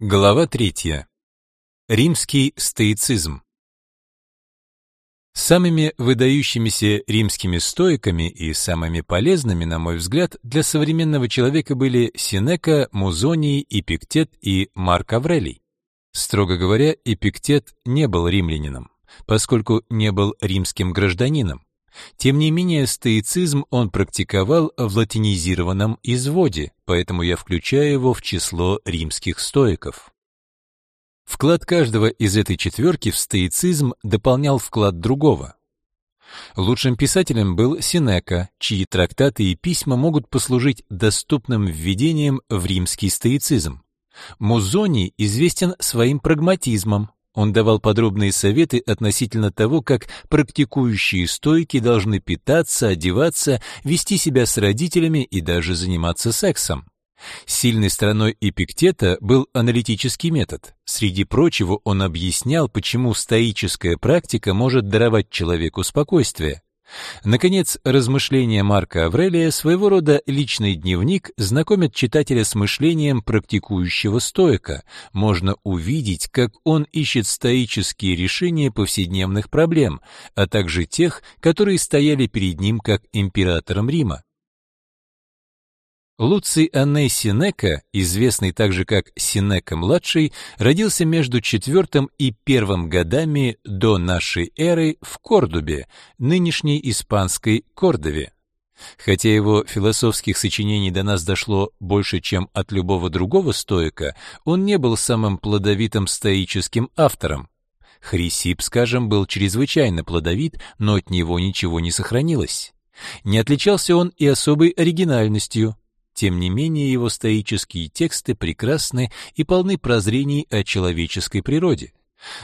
Глава третья. Римский стоицизм. Самыми выдающимися римскими стоиками и самыми полезными, на мой взгляд, для современного человека были Синека, Музоний, Эпиктет и Марк Аврелий. Строго говоря, Эпиктет не был римлянином, поскольку не был римским гражданином. Тем не менее, стоицизм он практиковал в латинизированном изводе, поэтому я включаю его в число римских стоиков. Вклад каждого из этой четверки в стоицизм дополнял вклад другого. Лучшим писателем был Синека, чьи трактаты и письма могут послужить доступным введением в римский стоицизм. Музоний известен своим прагматизмом, он давал подробные советы относительно того, как практикующие стойки должны питаться, одеваться, вести себя с родителями и даже заниматься сексом. Сильной стороной Эпиктета был аналитический метод. Среди прочего он объяснял, почему стоическая практика может даровать человеку спокойствие. Наконец, размышления Марка Аврелия, своего рода личный дневник, знакомят читателя с мышлением практикующего стоика. Можно увидеть, как он ищет стоические решения повседневных проблем, а также тех, которые стояли перед ним как императором Рима. Луций Анней Синека, известный также как Синека-младший, родился между IV и I годами до нашей эры в Кордубе, нынешней испанской Кордове. Хотя его философских сочинений до нас дошло больше, чем от любого другого стоика, он не был самым плодовитым стоическим автором. Хрисип, скажем, был чрезвычайно плодовит, но от него ничего не сохранилось. Не отличался он и особой оригинальностью. Тем не менее, его стоические тексты прекрасны и полны прозрений о человеческой природе.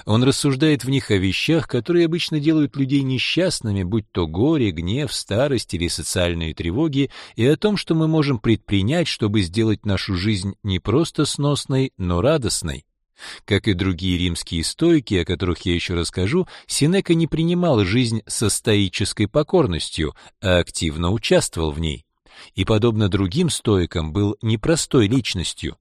Он рассуждает в них о вещах, которые обычно делают людей несчастными, будь то горе, гнев, старость или социальные тревоги, и о том, что мы можем предпринять, чтобы сделать нашу жизнь не просто сносной, но радостной. Как и другие римские стойки, о которых я еще расскажу, Синека не принимал жизнь со стоической покорностью, а активно участвовал в ней и, подобно другим стоикам, был непростой личностью.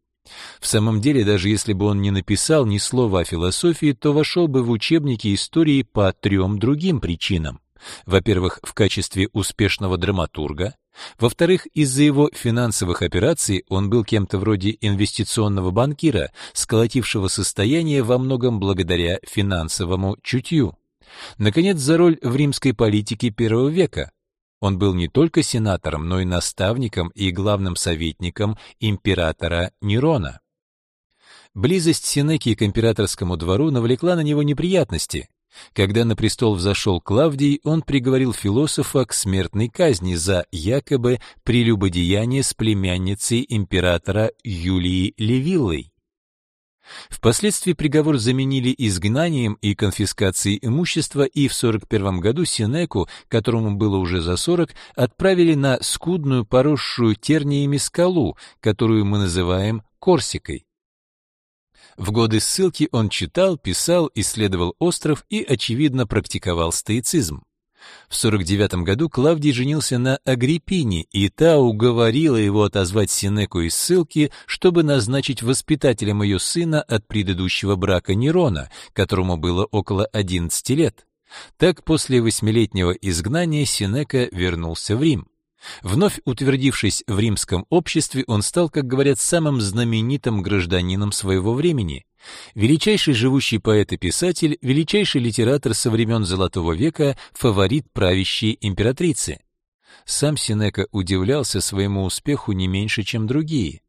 В самом деле, даже если бы он не написал ни слова о философии, то вошел бы в учебники истории по трем другим причинам. Во-первых, в качестве успешного драматурга, во-вторых, из-за его финансовых операций он был кем-то вроде инвестиционного банкира, сколотившего состояние во многом благодаря финансовому чутью. Наконец, за роль в римской политике первого века. Он был не только сенатором, но и наставником и главным советником императора Нерона. Близость Сенеки к императорскому двору навлекла на него неприятности. Когда на престол взошел Клавдий, он приговорил философа к смертной казни за якобы прелюбодеяние с племянницей императора Юлии Левиллой. Впоследствии приговор заменили изгнанием и конфискацией имущества, и в 41 году Синеку, которому было уже за 40, отправили на скудную поросшую терниями скалу, которую мы называем Корсикой. В годы ссылки он читал, писал, исследовал остров и, очевидно, практиковал стоицизм. В 49 году Клавдий женился на Агриппине, и та уговорила его отозвать Синеку из ссылки, чтобы назначить воспитателем ее сына от предыдущего брака Нерона, которому было около 11 лет. Так после восьмилетнего изгнания Синека вернулся в Рим. Вновь утвердившись в римском обществе, он стал, как говорят, самым знаменитым гражданином своего времени. Величайший живущий поэт и писатель, величайший литератор со времен Золотого века, фаворит правящей императрицы. Сам Синека удивлялся своему успеху не меньше, чем другие.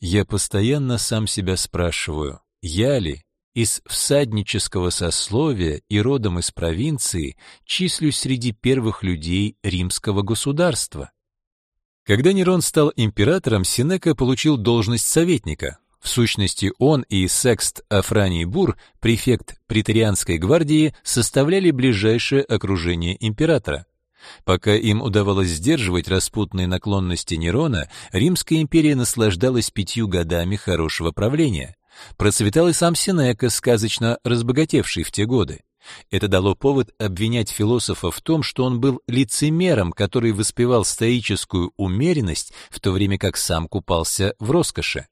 «Я постоянно сам себя спрашиваю, я ли, из всаднического сословия и родом из провинции, числюсь среди первых людей римского государства?» Когда Нерон стал императором, Синека получил должность советника. В сущности, он и Секст Афраний Бур, префект преторианской гвардии, составляли ближайшее окружение императора. Пока им удавалось сдерживать распутные наклонности Нерона, Римская империя наслаждалась пятью годами хорошего правления. Процветал и сам Синека, сказочно разбогатевший в те годы. Это дало повод обвинять философа в том, что он был лицемером, который воспевал стоическую умеренность, в то время как сам купался в роскоши.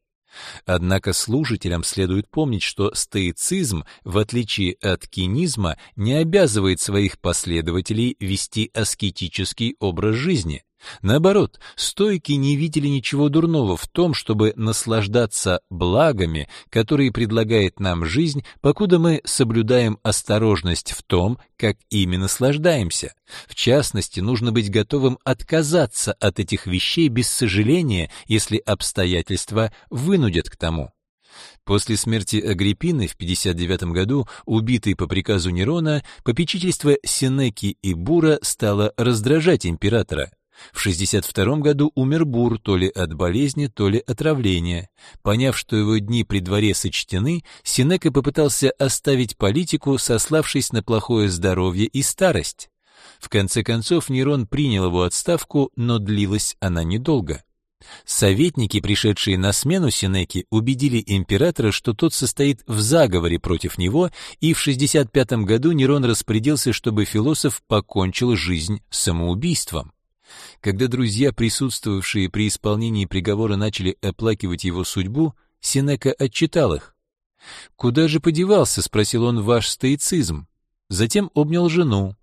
Однако служителям следует помнить, что стоицизм, в отличие от кинизма, не обязывает своих последователей вести аскетический образ жизни. Наоборот, стойки не видели ничего дурного в том, чтобы наслаждаться благами, которые предлагает нам жизнь, покуда мы соблюдаем осторожность в том, как ими наслаждаемся. В частности, нужно быть готовым отказаться от этих вещей без сожаления, если обстоятельства вынудят к тому. После смерти Агриппины в 59 году, убитой по приказу Нерона, попечительство Сенеки и Бура стало раздражать императора. В 62 году умер Бур то ли от болезни, то ли отравления. Поняв, что его дни при дворе сочтены, Синека попытался оставить политику, сославшись на плохое здоровье и старость. В конце концов Нерон принял его отставку, но длилась она недолго. Советники, пришедшие на смену Синеке, убедили императора, что тот состоит в заговоре против него, и в 65 году Нерон распорядился, чтобы философ покончил жизнь самоубийством. Когда друзья, присутствовавшие при исполнении приговора, начали оплакивать его судьбу, Синека отчитал их. «Куда же подевался?» — спросил он ваш стоицизм. Затем обнял жену.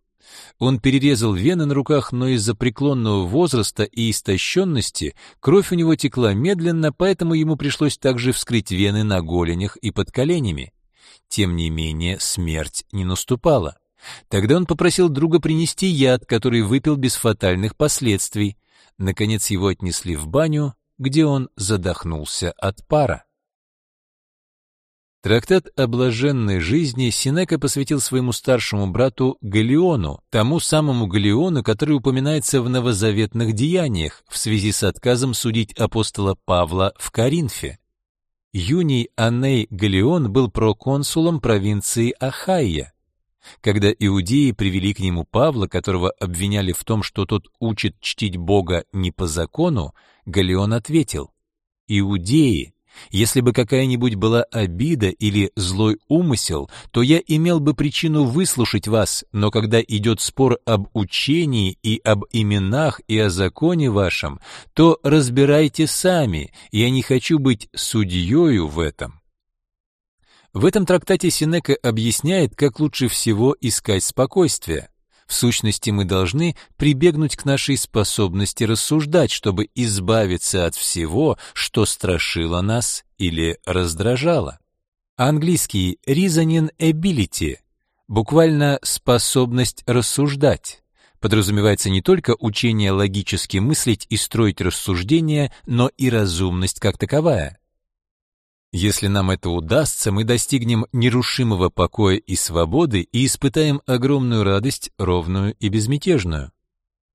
Он перерезал вены на руках, но из-за преклонного возраста и истощенности кровь у него текла медленно, поэтому ему пришлось также вскрыть вены на голенях и под коленями. Тем не менее, смерть не наступала. Тогда он попросил друга принести яд, который выпил без фатальных последствий. Наконец его отнесли в баню, где он задохнулся от пара. Трактат о блаженной жизни Синека посвятил своему старшему брату Галиону, тому самому Галиону, который упоминается в новозаветных деяниях в связи с отказом судить апостола Павла в Коринфе. Юний Аней Галион был проконсулом провинции Ахайя. Когда иудеи привели к нему Павла, которого обвиняли в том, что тот учит чтить Бога не по закону, Галион ответил, «Иудеи, если бы какая-нибудь была обида или злой умысел, то я имел бы причину выслушать вас, но когда идет спор об учении и об именах и о законе вашем, то разбирайте сами, я не хочу быть судьёю в этом». В этом трактате Синека объясняет, как лучше всего искать спокойствие. В сущности, мы должны прибегнуть к нашей способности рассуждать, чтобы избавиться от всего, что страшило нас или раздражало. Английский reasoning ability, буквально способность рассуждать, подразумевается не только учение логически мыслить и строить рассуждения, но и разумность как таковая. Если нам это удастся, мы достигнем нерушимого покоя и свободы и испытаем огромную радость, ровную и безмятежную.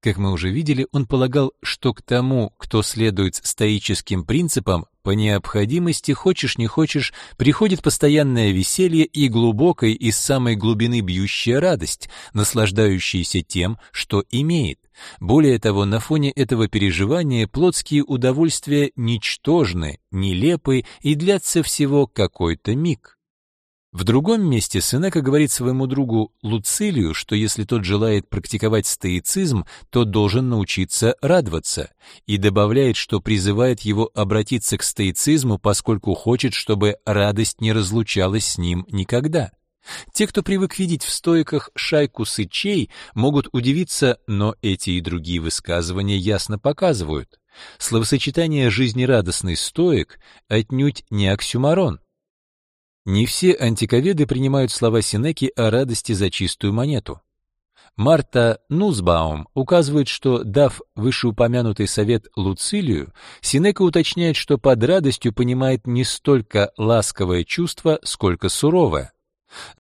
Как мы уже видели, он полагал, что к тому, кто следует стоическим принципам, по необходимости, хочешь не хочешь, приходит постоянное веселье и глубокая из самой глубины бьющая радость, наслаждающаяся тем, что имеет. Более того, на фоне этого переживания плотские удовольствия ничтожны, нелепы и длятся всего какой-то миг. В другом месте Сенека говорит своему другу Луцилию, что если тот желает практиковать стоицизм, то должен научиться радоваться, и добавляет, что призывает его обратиться к стоицизму, поскольку хочет, чтобы радость не разлучалась с ним никогда. Те, кто привык видеть в стоиках шайку сычей, могут удивиться, но эти и другие высказывания ясно показывают. Словосочетание «жизнерадостный стоик» отнюдь не оксюмарон. Не все антиковеды принимают слова Синеки о радости за чистую монету. Марта Нусбаум указывает, что, дав вышеупомянутый совет Луцилию, Синека уточняет, что под радостью понимает не столько ласковое чувство, сколько суровое.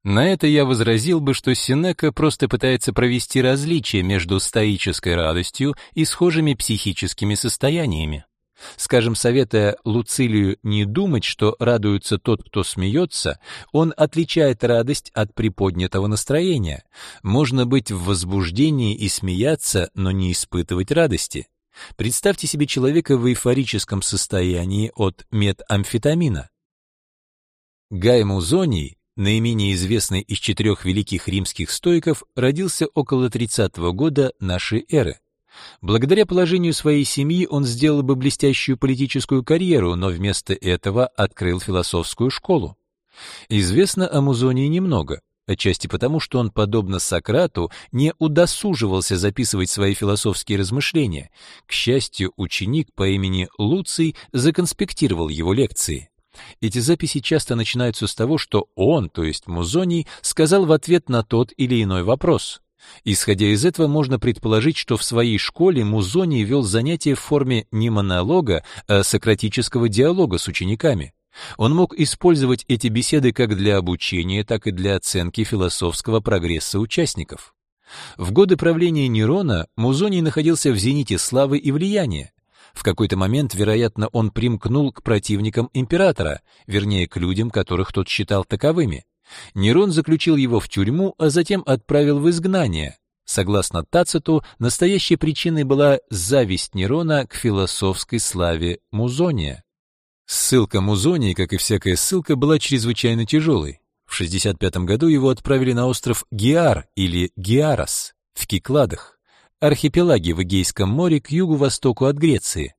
На это я возразил бы, что Синека просто пытается провести различие между стоической радостью и схожими психическими состояниями. Скажем, советуя Луцилию не думать, что радуется тот, кто смеется, он отличает радость от приподнятого настроения. Можно быть в возбуждении и смеяться, но не испытывать радости. Представьте себе человека в эйфорическом состоянии от метамфетамина. Гай Музоний, наименее известный из четырех великих римских стоиков, родился около 30 года нашей эры. Благодаря положению своей семьи он сделал бы блестящую политическую карьеру, но вместо этого открыл философскую школу. Известно о Музонии немного, отчасти потому, что он, подобно Сократу, не удосуживался записывать свои философские размышления. К счастью, ученик по имени Луций законспектировал его лекции. Эти записи часто начинаются с того, что он, то есть Музоний, сказал в ответ на тот или иной вопрос. Исходя из этого, можно предположить, что в своей школе Музоний вел занятия в форме не монолога, а сократического диалога с учениками. Он мог использовать эти беседы как для обучения, так и для оценки философского прогресса участников. В годы правления Нерона Музоний находился в зените славы и влияния. В какой-то момент, вероятно, он примкнул к противникам императора, вернее, к людям, которых тот считал таковыми. Нерон заключил его в тюрьму, а затем отправил в изгнание. Согласно Тациту, настоящей причиной была зависть Нерона к философской славе Музония. Ссылка Музонии, как и всякая ссылка, была чрезвычайно тяжелой. В 65 году его отправили на остров Гиар или Гиарос в Кикладах, архипелаге в Эгейском море к югу-востоку от Греции.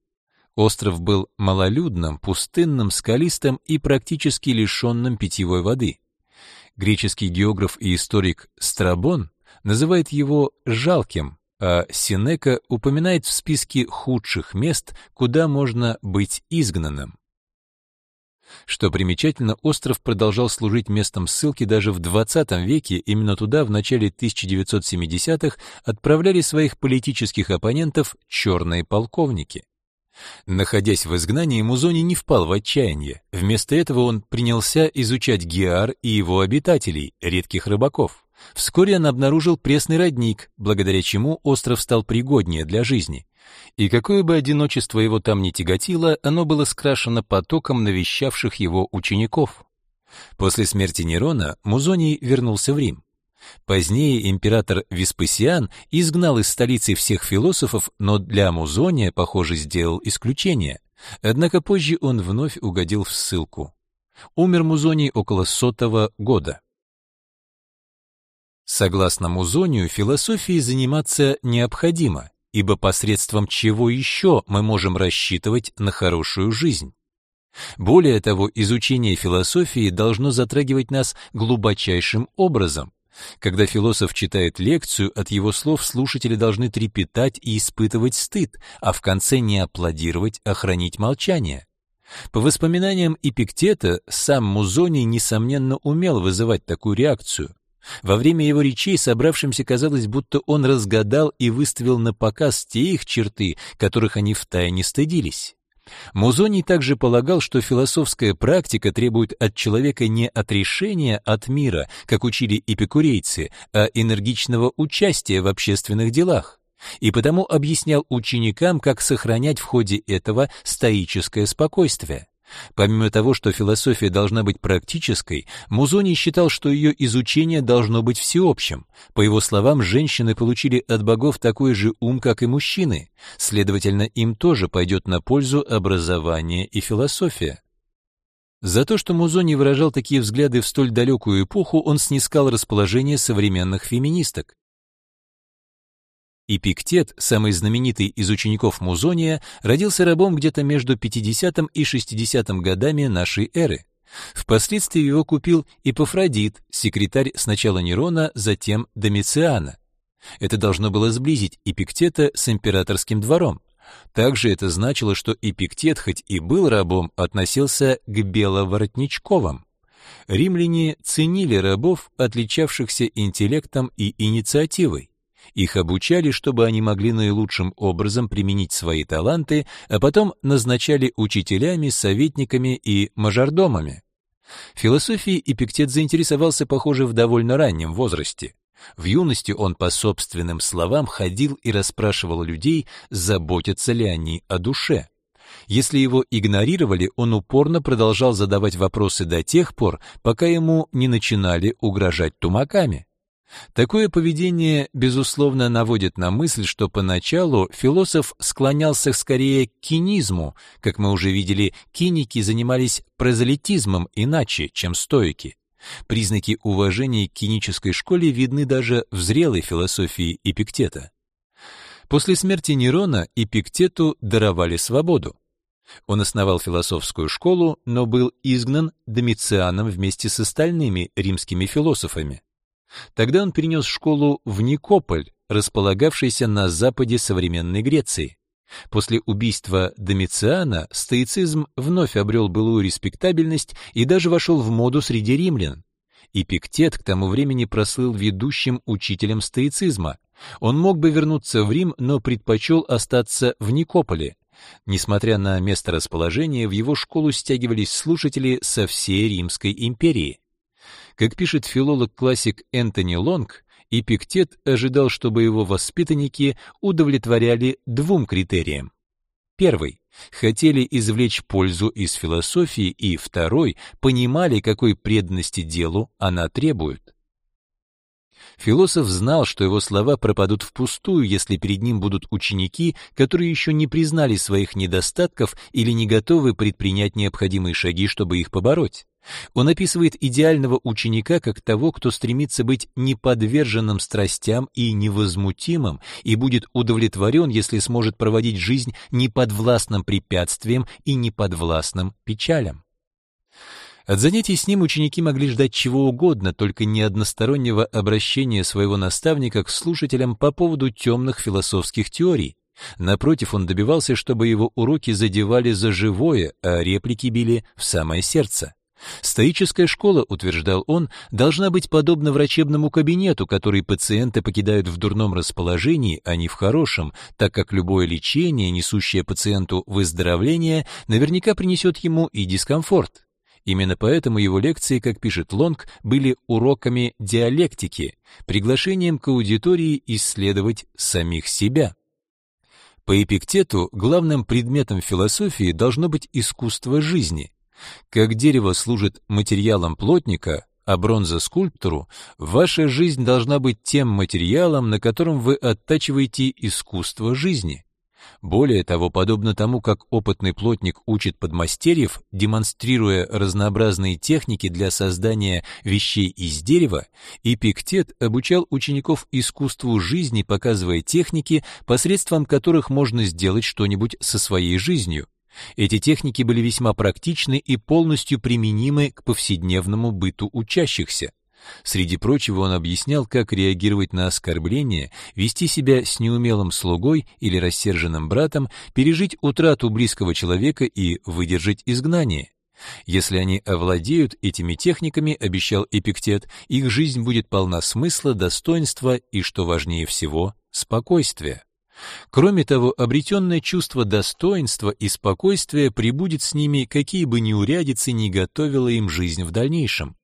Остров был малолюдным, пустынным, скалистым и практически лишенным питьевой воды. Греческий географ и историк Страбон называет его жалким, а Синека упоминает в списке худших мест, куда можно быть изгнанным. Что примечательно, остров продолжал служить местом ссылки даже в 20 веке, именно туда в начале 1970-х отправляли своих политических оппонентов черные полковники. Находясь в изгнании, Музони не впал в отчаяние. Вместо этого он принялся изучать Геар и его обитателей, редких рыбаков. Вскоре он обнаружил пресный родник, благодаря чему остров стал пригоднее для жизни. И какое бы одиночество его там ни тяготило, оно было скрашено потоком навещавших его учеников. После смерти Нерона Музоний вернулся в Рим. Позднее император Веспасиан изгнал из столицы всех философов, но для Музония, похоже, сделал исключение. Однако позже он вновь угодил в ссылку. Умер Музоний около сотого года. Согласно Музонию, философией заниматься необходимо, ибо посредством чего еще мы можем рассчитывать на хорошую жизнь? Более того, изучение философии должно затрагивать нас глубочайшим образом, когда философ читает лекцию, от его слов слушатели должны трепетать и испытывать стыд, а в конце не аплодировать, а хранить молчание. По воспоминаниям Эпиктета, сам Музоний, несомненно, умел вызывать такую реакцию. Во время его речей собравшимся казалось, будто он разгадал и выставил на показ те их черты, которых они втайне стыдились. Музоний также полагал, что философская практика требует от человека не отрешения от мира, как учили эпикурейцы, а энергичного участия в общественных делах, и потому объяснял ученикам, как сохранять в ходе этого стоическое спокойствие. Помимо того, что философия должна быть практической, Музоний считал, что ее изучение должно быть всеобщим. По его словам, женщины получили от богов такой же ум, как и мужчины, следовательно, им тоже пойдет на пользу образование и философия. За то, что Музоний выражал такие взгляды в столь далекую эпоху, он снискал расположение современных феминисток. Эпиктет, самый знаменитый из учеников Музония, родился рабом где-то между 50 и 60 годами нашей эры. Впоследствии его купил Ипофродит, секретарь сначала Нерона, затем Домициана. Это должно было сблизить Эпиктета с императорским двором. Также это значило, что Эпиктет, хоть и был рабом, относился к беловоротничковым. Римляне ценили рабов, отличавшихся интеллектом и инициативой. Их обучали, чтобы они могли наилучшим образом применить свои таланты, а потом назначали учителями, советниками и мажордомами. Философией Эпиктет заинтересовался, похоже, в довольно раннем возрасте. В юности он, по собственным словам, ходил и расспрашивал людей, заботятся ли они о душе. Если его игнорировали, он упорно продолжал задавать вопросы до тех пор, пока ему не начинали угрожать тумаками. Такое поведение, безусловно, наводит на мысль, что поначалу философ склонялся скорее к кинизму, как мы уже видели, киники занимались прозелитизмом иначе, чем стоики. Признаки уважения к кинической школе видны даже в зрелой философии Эпиктета. После смерти Нерона Эпиктету даровали свободу. Он основал философскую школу, но был изгнан Домицианом вместе с остальными римскими философами. Тогда он перенес школу в Никополь, располагавшийся на западе современной Греции. После убийства Домициана стоицизм вновь обрел былую респектабельность и даже вошел в моду среди римлян. Эпиктет к тому времени прослыл ведущим учителем стоицизма. Он мог бы вернуться в Рим, но предпочел остаться в Никополе. Несмотря на месторасположение, в его школу стягивались слушатели со всей Римской империи. Как пишет филолог-классик Энтони Лонг, Эпиктет ожидал, чтобы его воспитанники удовлетворяли двум критериям. Первый хотели извлечь пользу из философии, и второй понимали, какой преданности делу она требует. Философ знал, что его слова пропадут впустую, если перед ним будут ученики, которые еще не признали своих недостатков или не готовы предпринять необходимые шаги, чтобы их побороть. Он описывает идеального ученика как того, кто стремится быть неподверженным страстям и невозмутимым, и будет удовлетворен, если сможет проводить жизнь неподвластным препятствиям и неподвластным печалям. От занятий с ним ученики могли ждать чего угодно, только не одностороннего обращения своего наставника к слушателям по поводу темных философских теорий. Напротив, он добивался, чтобы его уроки задевали за живое, а реплики били в самое сердце. Стоическая школа, утверждал он, должна быть подобна врачебному кабинету, который пациенты покидают в дурном расположении, а не в хорошем, так как любое лечение, несущее пациенту выздоровление, наверняка принесет ему и дискомфорт. Именно поэтому его лекции, как пишет Лонг, были уроками диалектики, приглашением к аудитории исследовать самих себя. По Эпиктету главным предметом философии должно быть искусство жизни. Как дерево служит материалом плотника, а бронза скульптору, ваша жизнь должна быть тем материалом, на котором вы оттачиваете искусство жизни. Более того, подобно тому, как опытный плотник учит подмастерьев, демонстрируя разнообразные техники для создания вещей из дерева, Эпиктет обучал учеников искусству жизни, показывая техники, посредством которых можно сделать что-нибудь со своей жизнью. Эти техники были весьма практичны и полностью применимы к повседневному быту учащихся. Среди прочего он объяснял, как реагировать на оскорбления, вести себя с неумелым слугой или рассерженным братом, пережить утрату близкого человека и выдержать изгнание. Если они овладеют этими техниками, обещал Эпиктет, их жизнь будет полна смысла, достоинства и, что важнее всего, спокойствия. Кроме того, обретенное чувство достоинства и спокойствия прибудет с ними, какие бы неурядицы ни готовила им жизнь в дальнейшем.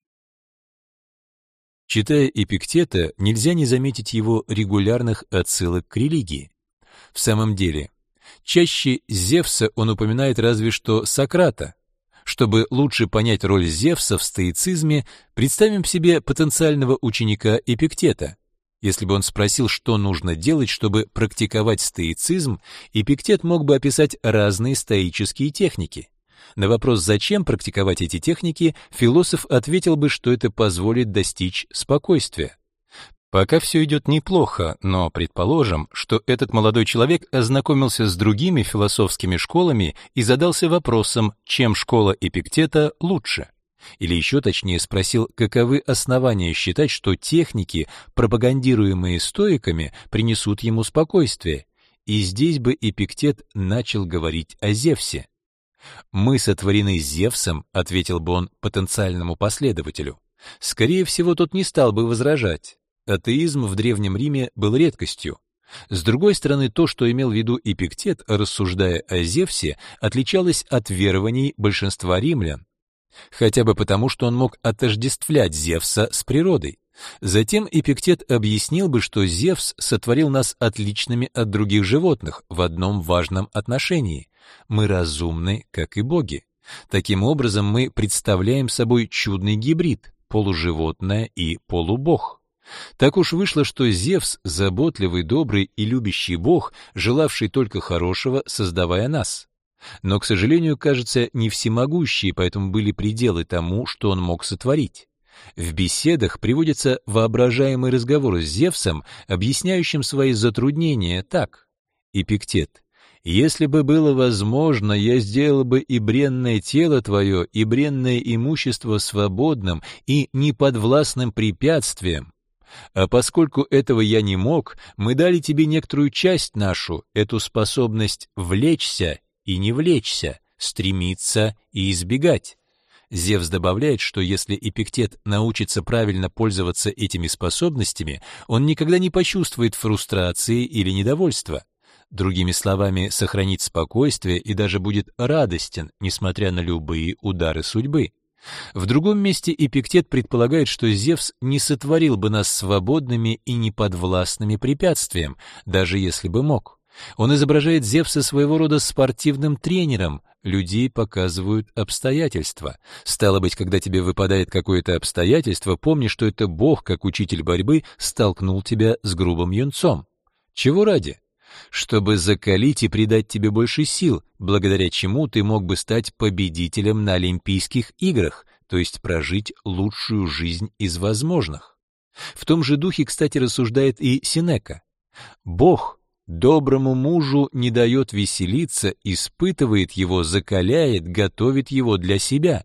Читая Эпиктета, нельзя не заметить его регулярных отсылок к религии. В самом деле, чаще Зевса он упоминает разве что Сократа. Чтобы лучше понять роль Зевса в стоицизме, представим себе потенциального ученика Эпиктета. Если бы он спросил, что нужно делать, чтобы практиковать стоицизм, Эпиктет мог бы описать разные стоические техники. На вопрос, зачем практиковать эти техники, философ ответил бы, что это позволит достичь спокойствия. Пока все идет неплохо, но предположим, что этот молодой человек ознакомился с другими философскими школами и задался вопросом, чем школа Эпиктета лучше. Или еще точнее спросил, каковы основания считать, что техники, пропагандируемые стоиками, принесут ему спокойствие. И здесь бы Эпиктет начал говорить о Зевсе. «Мы сотворены Зевсом», — ответил бы он потенциальному последователю. Скорее всего, тот не стал бы возражать. Атеизм в Древнем Риме был редкостью. С другой стороны, то, что имел в виду Эпиктет, рассуждая о Зевсе, отличалось от верований большинства римлян. Хотя бы потому, что он мог отождествлять Зевса с природой. Затем Эпиктет объяснил бы, что Зевс сотворил нас отличными от других животных в одном важном отношении. Мы разумны, как и боги. Таким образом, мы представляем собой чудный гибрид, полуживотное и полубог. Так уж вышло, что Зевс — заботливый, добрый и любящий бог, желавший только хорошего, создавая нас. Но, к сожалению, кажется, не всемогущий, поэтому были пределы тому, что он мог сотворить. В беседах приводится воображаемый разговор с Зевсом, объясняющим свои затруднения так. Эпиктет. Если бы было возможно, я сделал бы и бренное тело твое, и бренное имущество свободным и неподвластным препятствием. А поскольку этого я не мог, мы дали тебе некоторую часть нашу, эту способность влечься и не влечься, стремиться и избегать. Зевс добавляет, что если Эпиктет научится правильно пользоваться этими способностями, он никогда не почувствует фрустрации или недовольства. Другими словами, сохранит спокойствие и даже будет радостен, несмотря на любые удары судьбы. В другом месте Эпиктет предполагает, что Зевс не сотворил бы нас свободными и неподвластными препятствием, даже если бы мог. Он изображает Зевса своего рода спортивным тренером, людей показывают обстоятельства. Стало быть, когда тебе выпадает какое-то обстоятельство, помни, что это Бог, как учитель борьбы, столкнул тебя с грубым юнцом. Чего ради? Чтобы закалить и придать тебе больше сил, благодаря чему ты мог бы стать победителем на Олимпийских играх, то есть прожить лучшую жизнь из возможных. В том же духе, кстати, рассуждает и Синека. Бог Доброму мужу не дает веселиться, испытывает его, закаляет, готовит его для себя.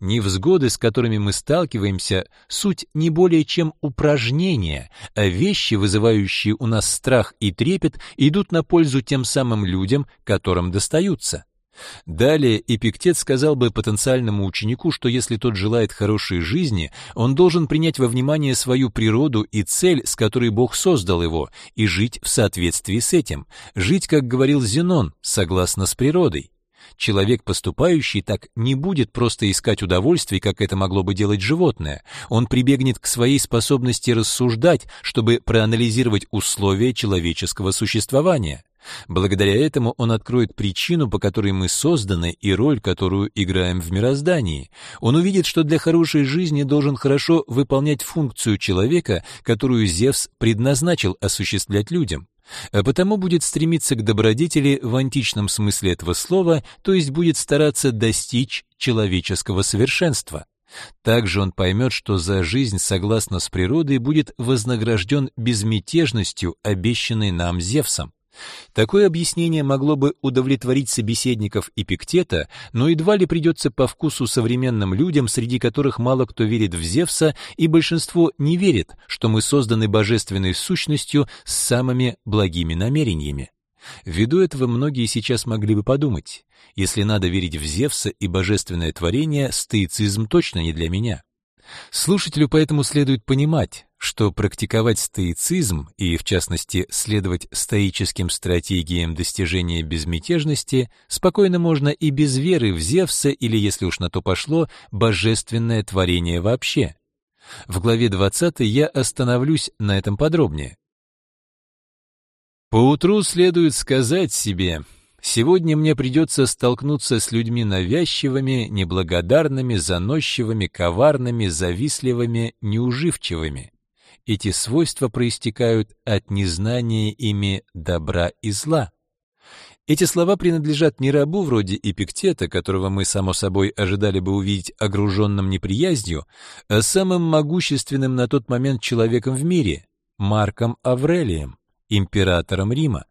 Невзгоды, с которыми мы сталкиваемся, суть не более чем упражнения, а вещи, вызывающие у нас страх и трепет, идут на пользу тем самым людям, которым достаются. Далее Эпиктет сказал бы потенциальному ученику, что если тот желает хорошей жизни, он должен принять во внимание свою природу и цель, с которой Бог создал его, и жить в соответствии с этим, жить, как говорил Зенон, согласно с природой. Человек, поступающий так, не будет просто искать удовольствий, как это могло бы делать животное. Он прибегнет к своей способности рассуждать, чтобы проанализировать условия человеческого существования. Благодаря этому он откроет причину, по которой мы созданы, и роль, которую играем в мироздании. Он увидит, что для хорошей жизни должен хорошо выполнять функцию человека, которую Зевс предназначил осуществлять людям а потому будет стремиться к добродетели в античном смысле этого слова, то есть будет стараться достичь человеческого совершенства. Также он поймет, что за жизнь согласно с природой будет вознагражден безмятежностью, обещанной нам Зевсом. Такое объяснение могло бы удовлетворить собеседников Эпиктета, но едва ли придется по вкусу современным людям, среди которых мало кто верит в Зевса, и большинство не верит, что мы созданы божественной сущностью с самыми благими намерениями. Ввиду этого многие сейчас могли бы подумать, если надо верить в Зевса и божественное творение, стоицизм точно не для меня. Слушателю поэтому следует понимать, что практиковать стоицизм и, в частности, следовать стоическим стратегиям достижения безмятежности спокойно можно и без веры в Зевса или, если уж на то пошло, божественное творение вообще. В главе 20 я остановлюсь на этом подробнее. Поутру следует сказать себе, Сегодня мне придется столкнуться с людьми навязчивыми, неблагодарными, заносчивыми, коварными, завистливыми, неуживчивыми. Эти свойства проистекают от незнания ими добра и зла. Эти слова принадлежат не рабу вроде Эпиктета, которого мы, само собой, ожидали бы увидеть огруженным неприязнью, а самым могущественным на тот момент человеком в мире — Марком Аврелием, императором Рима.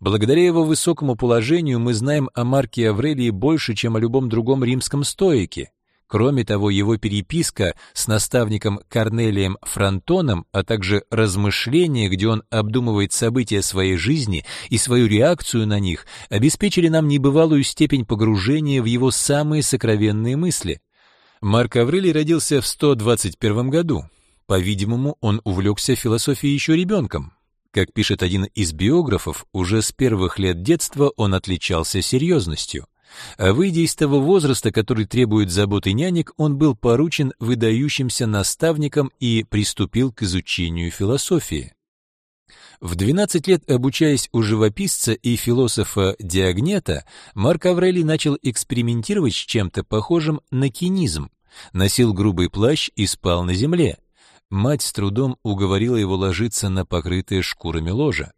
Благодаря его высокому положению мы знаем о Марке Аврелии больше, чем о любом другом римском стоике. Кроме того, его переписка с наставником Корнелием Фронтоном, а также размышления, где он обдумывает события своей жизни и свою реакцию на них, обеспечили нам небывалую степень погружения в его самые сокровенные мысли. Марк Аврелий родился в 121 году. По-видимому, он увлекся философией еще ребенком. Как пишет один из биографов, уже с первых лет детства он отличался серьезностью. А выйдя из того возраста, который требует заботы нянек, он был поручен выдающимся наставником и приступил к изучению философии. В 12 лет, обучаясь у живописца и философа Диогнета, Марк Аврелий начал экспериментировать с чем-то похожим на кинизм, носил грубый плащ и спал на земле. Мать с трудом уговорила его ложиться на покрытые шкурами ложа.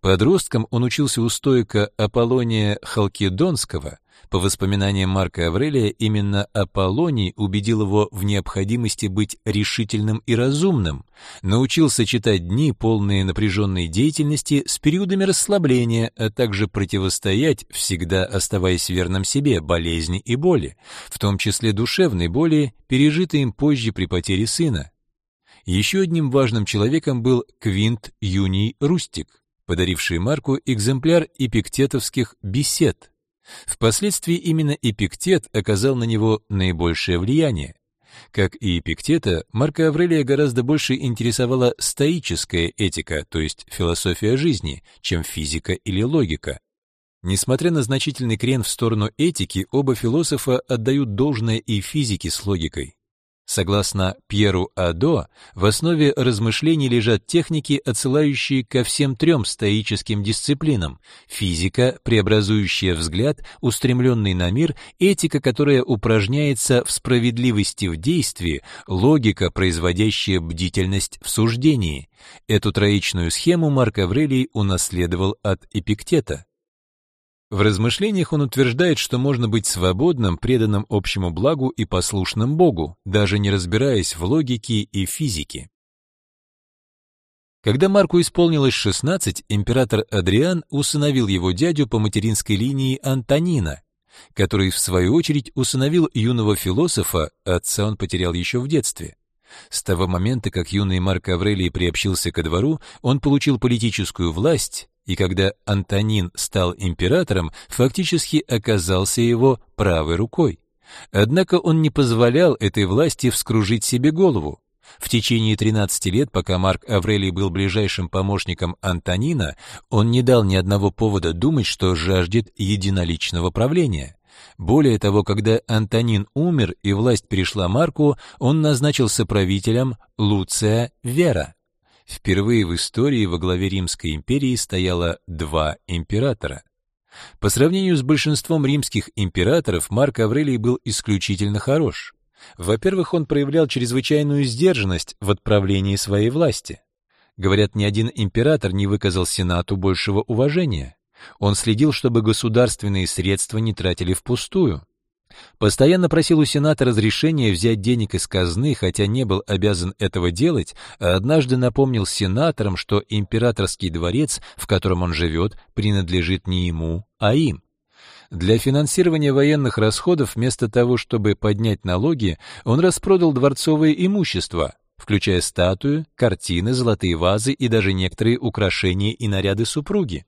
Подростком он учился у стоика Аполлония Халкидонского, по воспоминаниям Марка Аврелия, именно Аполлоний убедил его в необходимости быть решительным и разумным, научил сочетать дни, полные напряженной деятельности, с периодами расслабления, а также противостоять, всегда оставаясь верным себе, болезни и боли, в том числе душевной боли, пережитой им позже при потере сына. Еще одним важным человеком был Квинт Юний Рустик, подаривший Марку экземпляр эпиктетовских «Бесед», Впоследствии именно Эпиктет оказал на него наибольшее влияние. Как и Эпиктета, Марка Аврелия гораздо больше интересовала стоическая этика, то есть философия жизни, чем физика или логика. Несмотря на значительный крен в сторону этики, оба философа отдают должное и физике с логикой. Согласно Пьеру Адо, в основе размышлений лежат техники, отсылающие ко всем трем стоическим дисциплинам: физика, преобразующая взгляд, устремленный на мир, этика, которая упражняется в справедливости в действии, логика, производящая бдительность в суждении. Эту троичную схему Марк Аврелий унаследовал от Эпиктета. В размышлениях он утверждает, что можно быть свободным, преданным общему благу и послушным Богу, даже не разбираясь в логике и физике. Когда Марку исполнилось 16, император Адриан усыновил его дядю по материнской линии Антонина, который, в свою очередь, усыновил юного философа, отца он потерял еще в детстве. С того момента, как юный Марк Аврелий приобщился ко двору, он получил политическую власть, и когда Антонин стал императором, фактически оказался его правой рукой. Однако он не позволял этой власти вскружить себе голову. В течение 13 лет, пока Марк Аврелий был ближайшим помощником Антонина, он не дал ни одного повода думать, что жаждет единоличного правления. Более того, когда Антонин умер и власть перешла Марку, он назначил соправителем Луция Вера. Впервые в истории во главе Римской империи стояло два императора. По сравнению с большинством римских императоров, Марк Аврелий был исключительно хорош. Во-первых, он проявлял чрезвычайную сдержанность в отправлении своей власти. Говорят, ни один император не выказал Сенату большего уважения. Он следил, чтобы государственные средства не тратили впустую. Постоянно просил у Сената разрешения взять денег из казны, хотя не был обязан этого делать, а однажды напомнил сенаторам, что императорский дворец, в котором он живет, принадлежит не ему, а им. Для финансирования военных расходов вместо того, чтобы поднять налоги, он распродал дворцовое имущество, включая статую, картины, золотые вазы и даже некоторые украшения и наряды супруги.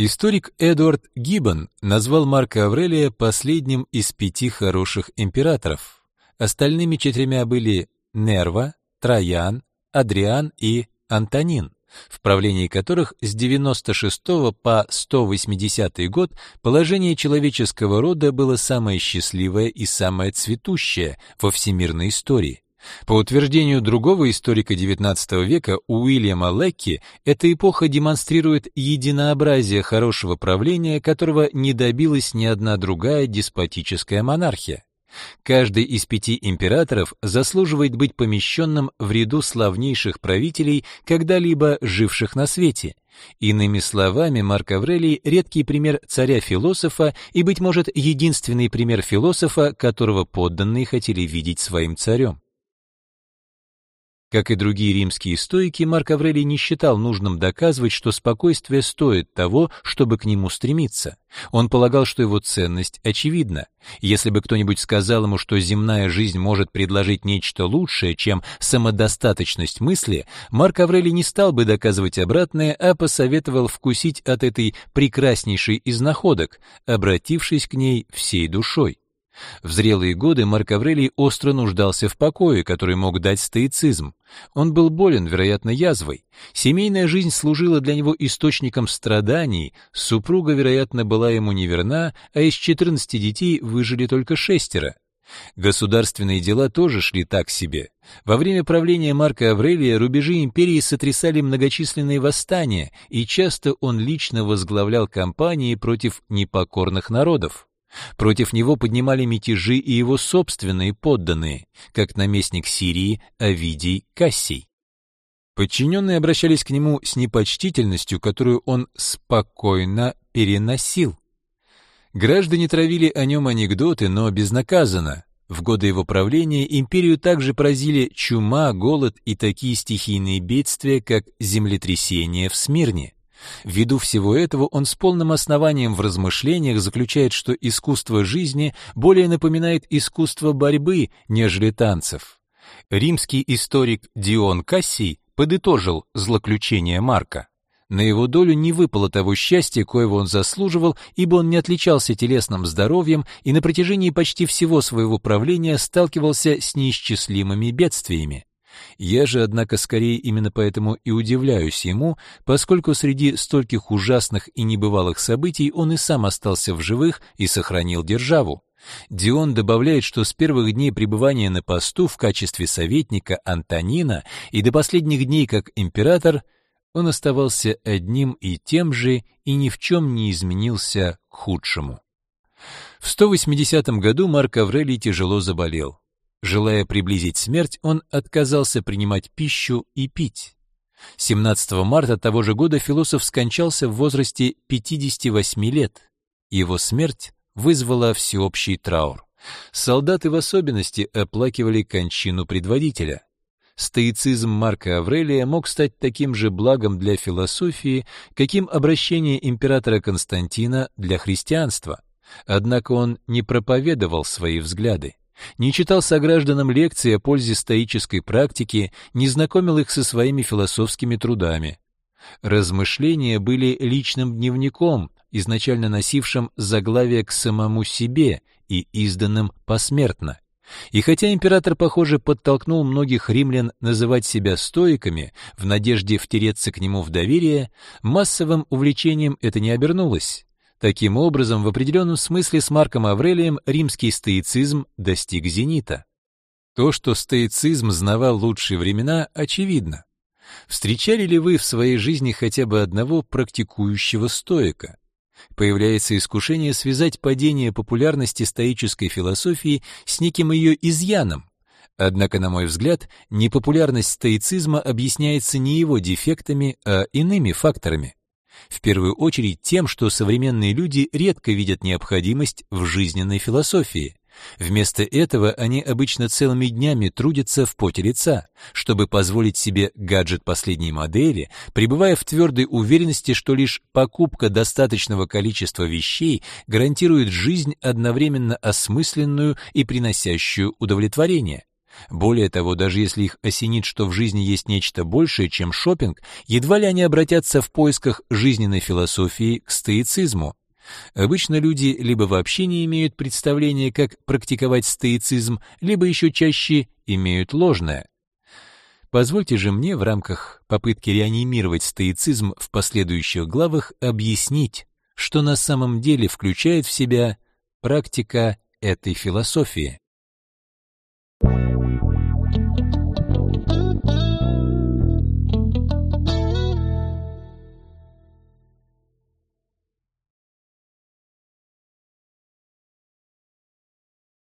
Историк Эдуард Гиббон назвал Марка Аврелия последним из пяти хороших императоров. Остальными четырьмя были Нерва, Троян, Адриан и Антонин, в правлении которых с 96 по 180 год положение человеческого рода было самое счастливое и самое цветущее во всемирной истории. По утверждению другого историка XIX века Уильяма Лекки, эта эпоха демонстрирует единообразие хорошего правления, которого не добилась ни одна другая деспотическая монархия. Каждый из пяти императоров заслуживает быть помещенным в ряду славнейших правителей, когда-либо живших на свете. Иными словами, Марк Аврелий — редкий пример царя-философа и, быть может, единственный пример философа, которого подданные хотели видеть своим царем. Как и другие римские стоики, Марк Аврелий не считал нужным доказывать, что спокойствие стоит того, чтобы к нему стремиться. Он полагал, что его ценность очевидна. Если бы кто-нибудь сказал ему, что земная жизнь может предложить нечто лучшее, чем самодостаточность мысли, Марк Аврелий не стал бы доказывать обратное, а посоветовал вкусить от этой прекраснейшей из находок, обратившись к ней всей душой. В зрелые годы Марк Аврелий остро нуждался в покое, который мог дать стоицизм. Он был болен, вероятно, язвой. Семейная жизнь служила для него источником страданий, супруга, вероятно, была ему неверна, а из 14 детей выжили только шестеро. Государственные дела тоже шли так себе. Во время правления Марка Аврелия рубежи империи сотрясали многочисленные восстания, и часто он лично возглавлял кампании против непокорных народов. Против него поднимали мятежи и его собственные подданные, как наместник Сирии Овидий Кассий. Подчиненные обращались к нему с непочтительностью, которую он спокойно переносил. Граждане травили о нем анекдоты, но безнаказанно. В годы его правления империю также поразили чума, голод и такие стихийные бедствия, как землетрясение в Смирне. Ввиду всего этого он с полным основанием в размышлениях заключает, что искусство жизни более напоминает искусство борьбы, нежели танцев. Римский историк Дион Кассий подытожил злоключение Марка. На его долю не выпало того счастья, коего он заслуживал, ибо он не отличался телесным здоровьем и на протяжении почти всего своего правления сталкивался с неисчислимыми бедствиями. Я же, однако, скорее именно поэтому и удивляюсь ему, поскольку среди стольких ужасных и небывалых событий он и сам остался в живых и сохранил державу. Дион добавляет, что с первых дней пребывания на посту в качестве советника Антонина и до последних дней как император он оставался одним и тем же и ни в чем не изменился к худшему. В 180 году Марк Аврелий тяжело заболел. Желая приблизить смерть, он отказался принимать пищу и пить. 17 марта того же года философ скончался в возрасте 58 лет. Его смерть вызвала всеобщий траур. Солдаты в особенности оплакивали кончину предводителя. Стоицизм Марка Аврелия мог стать таким же благом для философии, каким обращение императора Константина для христианства. Однако он не проповедовал свои взгляды, не читал согражданам лекции о пользе стоической практики, не знакомил их со своими философскими трудами. Размышления были личным дневником, изначально носившим заглавие к самому себе и изданным посмертно. И хотя император, похоже, подтолкнул многих римлян называть себя стоиками в надежде втереться к нему в доверие, массовым увлечением это не обернулось. Таким образом, в определенном смысле с Марком Аврелием римский стоицизм достиг зенита. То, что стоицизм знавал лучшие времена, очевидно. Встречали ли вы в своей жизни хотя бы одного практикующего стоика? Появляется искушение связать падение популярности стоической философии с неким ее изъяном. Однако, на мой взгляд, непопулярность стоицизма объясняется не его дефектами, а иными факторами. В первую очередь тем, что современные люди редко видят необходимость в жизненной философии. Вместо этого они обычно целыми днями трудятся в поте лица, чтобы позволить себе гаджет последней модели, пребывая в твердой уверенности, что лишь покупка достаточного количества вещей гарантирует жизнь одновременно осмысленную и приносящую удовлетворение. Более того, даже если их осенит, что в жизни есть нечто большее, чем шопинг, едва ли они обратятся в поисках жизненной философии к стоицизму. Обычно люди либо вообще не имеют представления, как практиковать стоицизм, либо еще чаще имеют ложное. Позвольте же мне в рамках попытки реанимировать стоицизм в последующих главах объяснить, что на самом деле включает в себя практика этой философии.